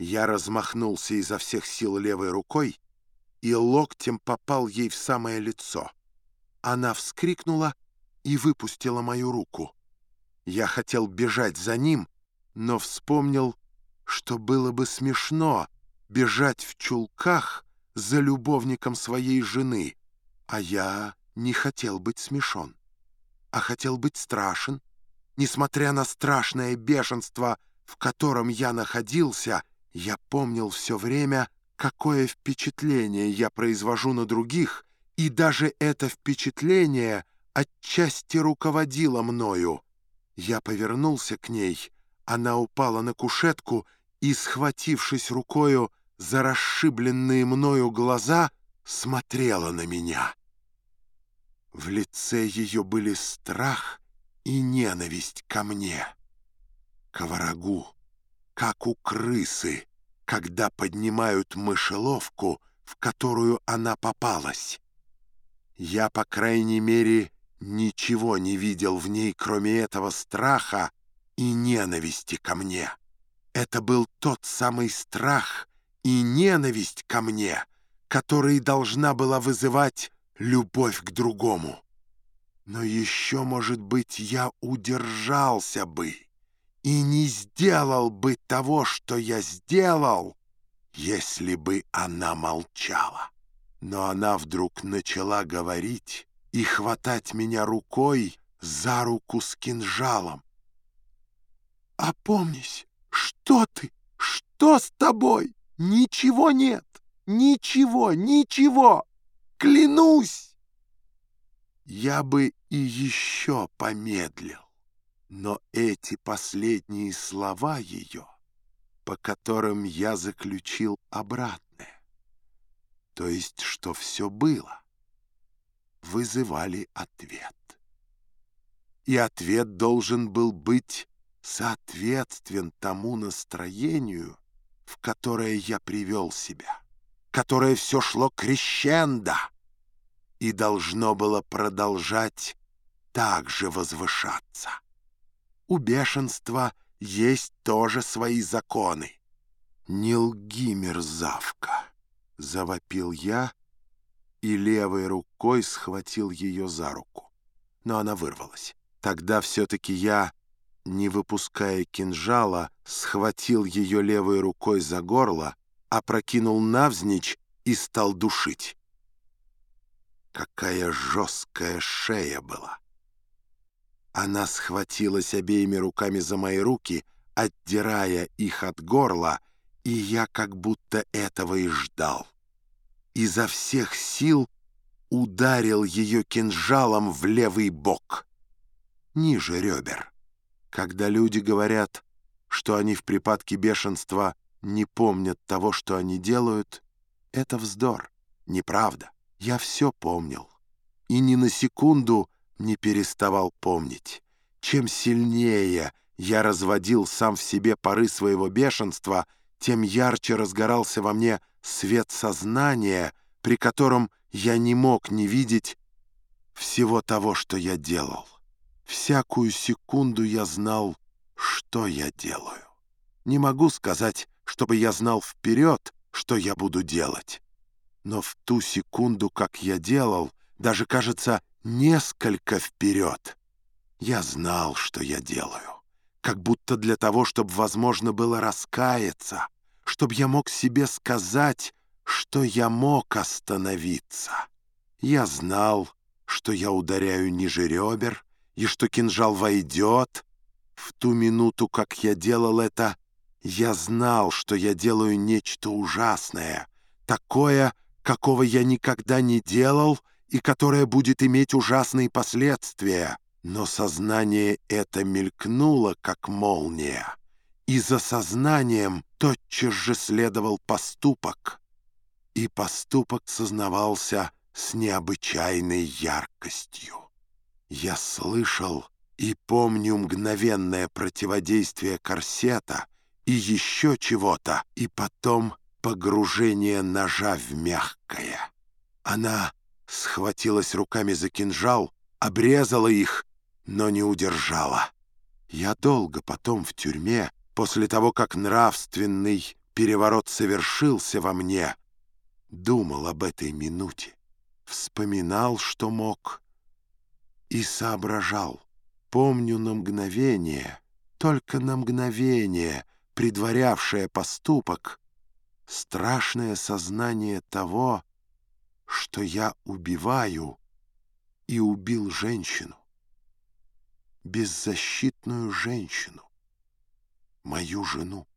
Я размахнулся изо всех сил левой рукой и локтем попал ей в самое лицо. Она вскрикнула и выпустила мою руку. Я хотел бежать за ним, но вспомнил, что было бы смешно бежать в чулках за любовником своей жены, а я не хотел быть смешон, а хотел быть страшен. Несмотря на страшное бешенство, в котором я находился, я помнил все время, какое впечатление я произвожу на других, и даже это впечатление отчасти руководило мною. Я повернулся к ней, она упала на кушетку и, схватившись рукою за расшибленные мною глаза, смотрела на меня. В лице ее были страх и ненависть ко мне, к врагу как у крысы, когда поднимают мышеловку, в которую она попалась. Я, по крайней мере, ничего не видел в ней, кроме этого страха и ненависти ко мне. Это был тот самый страх и ненависть ко мне, который должна была вызывать любовь к другому. Но еще, может быть, я удержался бы и не сделал бы того, что я сделал, если бы она молчала. Но она вдруг начала говорить и хватать меня рукой за руку с кинжалом. «Опомнись, что ты? Что с тобой? Ничего нет! Ничего, ничего! Клянусь!» Я бы и еще помедлил. Но эти последние слова ее, по которым я заключил обратное, то есть, что все было, вызывали ответ. И ответ должен был быть соответствен тому настроению, в которое я привел себя, которое все шло крещендо и должно было продолжать так же возвышаться у бешенства есть тоже свои законы. «Не лги, мерзавка!» — завопил я и левой рукой схватил ее за руку. Но она вырвалась. Тогда все-таки я, не выпуская кинжала, схватил ее левой рукой за горло, опрокинул навзничь и стал душить. Какая жесткая шея была! Она схватилась обеими руками за мои руки, отдирая их от горла, и я как будто этого и ждал. Изо всех сил ударил ее кинжалом в левый бок, ниже ребер. Когда люди говорят, что они в припадке бешенства не помнят того, что они делают, это вздор, неправда. Я все помнил. И ни на секунду не переставал помнить. Чем сильнее я разводил сам в себе поры своего бешенства, тем ярче разгорался во мне свет сознания, при котором я не мог не видеть всего того, что я делал. Всякую секунду я знал, что я делаю. Не могу сказать, чтобы я знал вперед, что я буду делать. Но в ту секунду, как я делал, даже, кажется, несколько вперед. Я знал, что я делаю. Как будто для того, чтобы возможно было раскаяться, чтобы я мог себе сказать, что я мог остановиться. Я знал, что я ударяю ниже ребер и что кинжал войдет. В ту минуту, как я делал это, я знал, что я делаю нечто ужасное, такое, какого я никогда не делал — и которая будет иметь ужасные последствия. Но сознание это мелькнуло, как молния, и за сознанием тотчас же следовал поступок, и поступок сознавался с необычайной яркостью. Я слышал и помню мгновенное противодействие корсета и еще чего-то, и потом погружение ножа в мягкое. Она схватилась руками за кинжал, обрезала их, но не удержала. Я долго потом в тюрьме, после того, как нравственный переворот совершился во мне, думал об этой минуте, вспоминал, что мог, и соображал. Помню на мгновение, только на мгновение, предварявшее поступок, страшное сознание того, что я убиваю и убил женщину, беззащитную женщину, мою жену.